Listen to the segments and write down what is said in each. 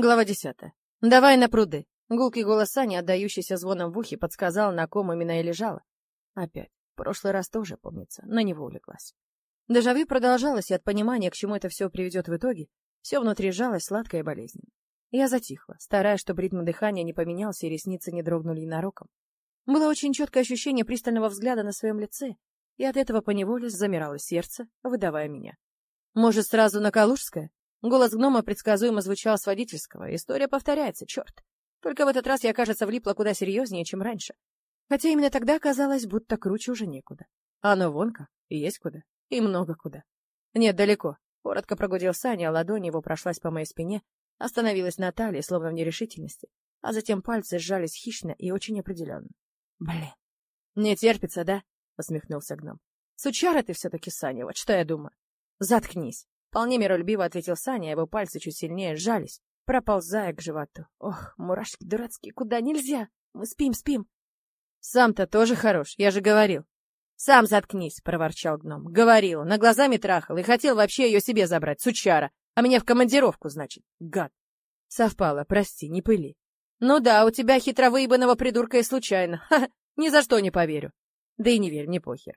Глава десятая. «Давай на пруды». Гулкий голос Сани, отдающийся звоном в ухе, подсказал, на ком именно я лежала. Опять. В прошлый раз тоже, помнится, на него улеглась. Дежавю продолжалось, и от понимания, к чему это все приведет в итоге, все внутри жалось сладкой болезнью. Я затихла, стараясь, чтобы ритм дыхания не поменялся и ресницы не дрогнули ненароком. Было очень четкое ощущение пристального взгляда на своем лице, и от этого поневоле замирало сердце, выдавая меня. «Может, сразу на Калужское?» Голос гнома предсказуемо звучал с водительского. История повторяется, черт. Только в этот раз я, кажется, влипла куда серьезнее, чем раньше. Хотя именно тогда казалось, будто круче уже некуда. Оно вон как, и есть куда, и много куда. Нет, далеко. Коротко прогудел Саня, а ладонь его прошлась по моей спине, остановилась на талии, словно в нерешительности, а затем пальцы сжались хищно и очень определенно. Блин. Не терпится, да? Посмехнулся гном. Сучара ты все-таки, Саня, вот что я думаю. Заткнись. Вполне миролюбиво ответил Саня, его пальцы чуть сильнее сжались, проползая к животу. Ох, мурашки дурацкие, куда нельзя? Мы спим, спим. Сам-то тоже хорош, я же говорил. Сам заткнись, проворчал гном. Говорил, на глазами трахал и хотел вообще ее себе забрать, сучара. А меня в командировку, значит, гад. Совпало, прости, не пыли. Ну да, у тебя хитро выебанного придурка и случайно. Ха, -ха ни за что не поверю. Да и не верь, не похер.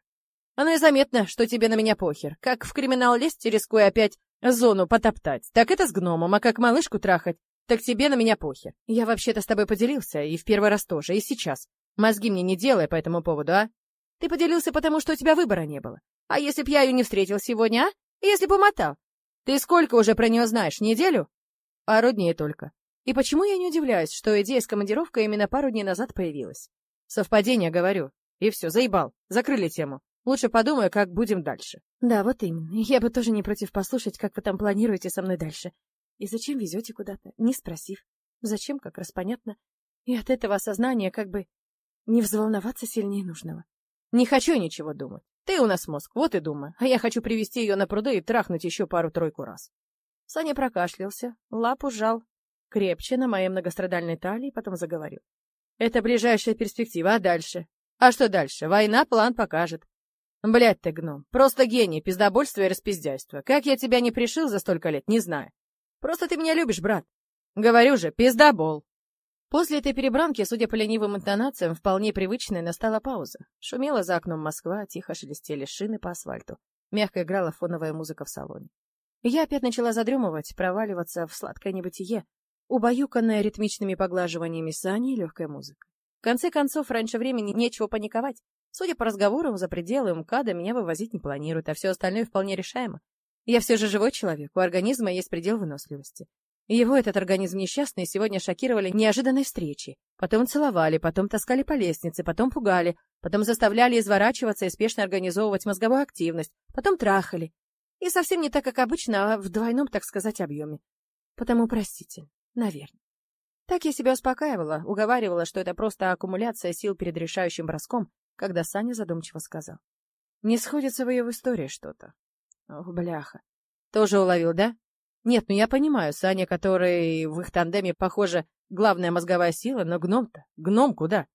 Оно и заметно, что тебе на меня похер. Как в криминал лезть, рискуя опять зону потоптать. Так это с гномом, а как малышку трахать, так тебе на меня похер. Я вообще-то с тобой поделился, и в первый раз тоже, и сейчас. Мозги мне не делай по этому поводу, а? Ты поделился, потому что у тебя выбора не было. А если б я ее не встретил сегодня, а? Если бы умотал? Ты сколько уже про нее знаешь, неделю? Пару дней только. И почему я не удивляюсь, что идея с командировкой именно пару дней назад появилась? Совпадение, говорю. И все, заебал. Закрыли тему. Лучше подумай, как будем дальше. Да, вот именно. Я бы тоже не против послушать, как вы там планируете со мной дальше. И зачем везете куда-то, не спросив. Зачем, как раз понятно. И от этого осознания как бы не взволноваться сильнее нужного. Не хочу ничего думать. Ты у нас мозг, вот и думай. А я хочу привести ее на пруды и трахнуть еще пару-тройку раз. Саня прокашлялся, лапу сжал крепче на моей многострадальной талии, потом заговорил. Это ближайшая перспектива, а дальше? А что дальше? Война план покажет. Блядь ты, гном, просто гений, пиздобольство и распиздяйство. Как я тебя не пришил за столько лет, не знаю. Просто ты меня любишь, брат. Говорю же, пиздобол. После этой перебранки, судя по ленивым интонациям, вполне привычной, настала пауза. Шумела за окном Москва, тихо шелестели шины по асфальту. Мягко играла фоновая музыка в салоне. Я опять начала задремывать, проваливаться в сладкое небытие, убаюканное ритмичными поглаживаниями сани и легкой музыкой. В конце концов, раньше времени нечего паниковать. Судя по разговорам, за пределы МКАДа меня вывозить не планируют, а все остальное вполне решаемо. Я все же живой человек, у организма есть предел выносливости. Его этот организм несчастный сегодня шокировали неожиданной встречи. Потом целовали, потом таскали по лестнице, потом пугали, потом заставляли изворачиваться и спешно организовывать мозговую активность, потом трахали. И совсем не так, как обычно, а в двойном, так сказать, объеме. Потому простите, наверное. Так я себя успокаивала, уговаривала, что это просто аккумуляция сил перед решающим броском, когда Саня задумчиво сказал. Не сходится в ее истории что-то. Ох, бляха. Тоже уловил, да? Нет, ну я понимаю, Саня, который в их тандеме, похоже, главная мозговая сила, но гном-то, гном куда?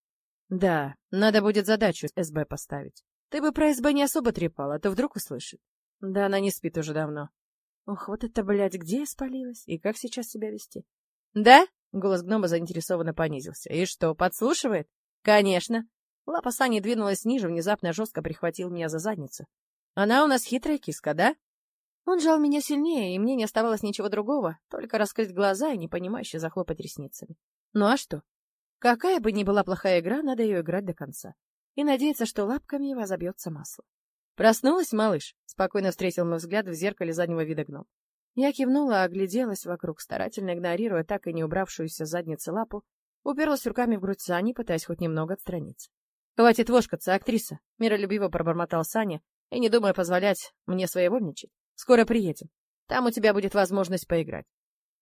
Да, надо будет задачу СБ поставить. Ты бы про СБ не особо трепал, а то вдруг услышит. Да она не спит уже давно. Ох, вот это, блядь, где я спалилась? И как сейчас себя вести? Да? Голос гнома заинтересованно понизился. И что, подслушивает? Конечно. Лапа Сани двинулась ниже, внезапно жестко прихватил меня за задницу. Она у нас хитрая киска, да? Он жал меня сильнее, и мне не оставалось ничего другого, только раскрыть глаза и непонимающе захлопать ресницами. Ну а что? Какая бы ни была плохая игра, надо ее играть до конца. И надеяться, что лапками его забьется масло. «Проснулась, малыш?» — спокойно встретил мой взгляд в зеркале заднего вида гном. Я кивнула, огляделась вокруг, старательно игнорируя так и не убравшуюся задницы лапу, уперлась руками в грудь Сани, пытаясь хоть немного отстраниться. «Хватит вошкаться, актриса!» — миролюбиво пробормотал Саня, и не думая позволять мне своевольничать. «Скоро приедем. Там у тебя будет возможность поиграть».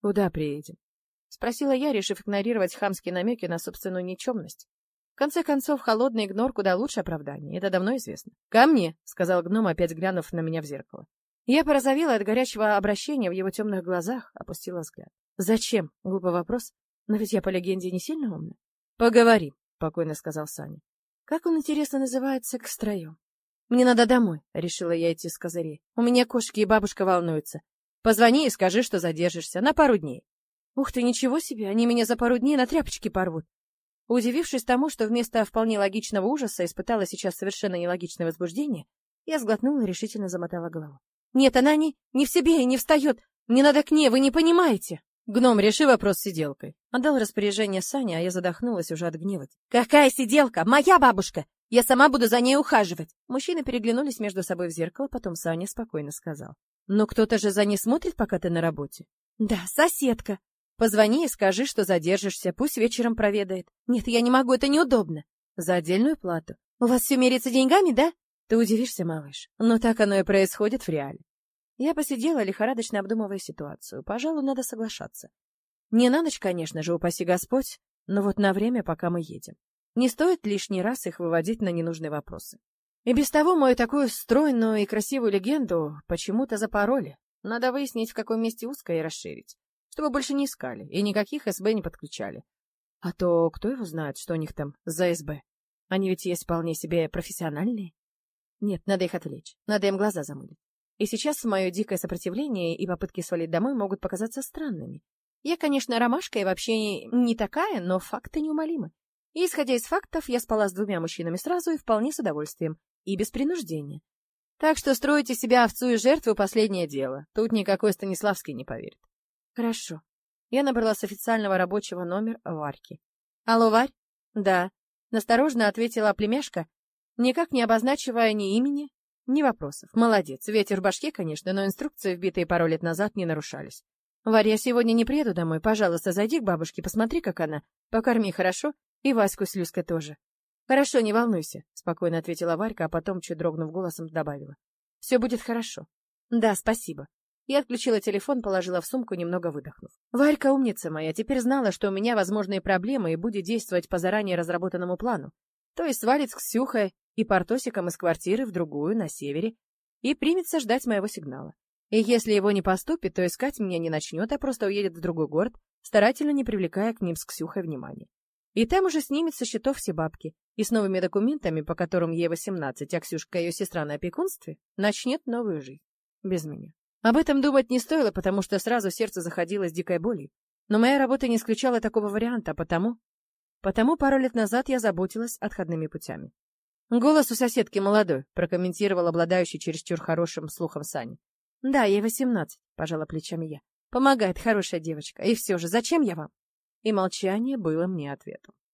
«Куда приедем?» — спросила я, решив игнорировать хамские намеки на собственную никчемность. В конце концов, холодный игнор куда лучше оправдания, это давно известно. «Ко мне!» — сказал гном, опять глянув на меня в зеркало. Я порозовела от горячего обращения в его темных глазах, опустила взгляд. «Зачем?» — глупый вопрос. «Но ведь я по легенде не сильно умная». «Поговорим», — спокойно сказал Саня. Как он, интересно, называется к строю? Мне надо домой, решила я идти с козырей. У меня кошки и бабушка волнуются. Позвони и скажи, что задержишься на пару дней. Ух ты, ничего себе, они меня за пару дней на тряпочки порвут. Удивившись тому, что вместо вполне логичного ужаса испытала сейчас совершенно нелогичное возбуждение, я сглотнула и решительно замотала голову. «Нет, она не, не в себе и не встает. Мне надо к ней, вы не понимаете!» «Гном, реши вопрос с сиделкой». Отдал распоряжение Саня, а я задохнулась уже от гнева. «Какая сиделка? Моя бабушка! Я сама буду за ней ухаживать!» Мужчины переглянулись между собой в зеркало, потом Саня спокойно сказал. «Но кто-то же за ней смотрит, пока ты на работе?» «Да, соседка», Позвони и скажи, что задержишься, пусть вечером проведает. Нет, я не могу, это неудобно. За отдельную плату. У вас все мерится деньгами, да? Ты удивишься, малыш, но так оно и происходит в реале. Я посидела, лихорадочно обдумывая ситуацию. Пожалуй, надо соглашаться. Не на ночь, конечно же, упаси Господь, но вот на время, пока мы едем. Не стоит лишний раз их выводить на ненужные вопросы. И без того мою такую стройную и красивую легенду почему-то запороли. Надо выяснить, в каком месте узко и расширить чтобы больше не искали и никаких СБ не подключали. А то кто его знает, что у них там за СБ? Они ведь есть вполне себе профессиональные. Нет, надо их отвлечь, надо им глаза замылить. И сейчас мое дикое сопротивление и попытки свалить домой могут показаться странными. Я, конечно, ромашка и вообще не такая, но факты неумолимы. И, исходя из фактов, я спала с двумя мужчинами сразу и вполне с удовольствием, и без принуждения. Так что строить себя овцу и жертву — последнее дело. Тут никакой Станиславский не поверит. Хорошо. Я набрала с официального рабочего номер Варьки. Алло, Варь? Да. Насторожно ответила племяшка, никак не обозначивая ни имени, ни вопросов. Молодец. Ветер в башке, конечно, но инструкции, вбитые пару лет назад, не нарушались. Варь, я сегодня не приеду домой. Пожалуйста, зайди к бабушке, посмотри, как она. Покорми хорошо. И Ваську с Люськой тоже. Хорошо, не волнуйся, спокойно ответила Варька, а потом, чуть дрогнув голосом, добавила. Все будет хорошо. Да, спасибо. Я отключила телефон, положила в сумку, немного выдохнув. Варька умница моя, теперь знала, что у меня возможные проблемы и будет действовать по заранее разработанному плану. То есть свалит с Ксюхой и Портосиком из квартиры в другую, на севере, и примется ждать моего сигнала. И если его не поступит, то искать меня не начнет, а просто уедет в другой город, старательно не привлекая к ним с Ксюхой внимания. И там уже снимет со счетов все бабки, и с новыми документами, по которым ей 18, а Ксюшка ее сестра на опекунстве, начнет новую жизнь. Без меня. Об этом думать не стоило, потому что сразу сердце заходило с дикой болью. Но моя работа не исключала такого варианта, потому... Потому пару лет назад я заботилась отходными путями. «Голос у соседки молодой», — прокомментировал обладающий чересчур хорошим слухом Сани. «Да, ей восемнадцать», — пожала плечами я. «Помогает хорошая девочка. И все же, зачем я вам?» И молчание было мне ответом.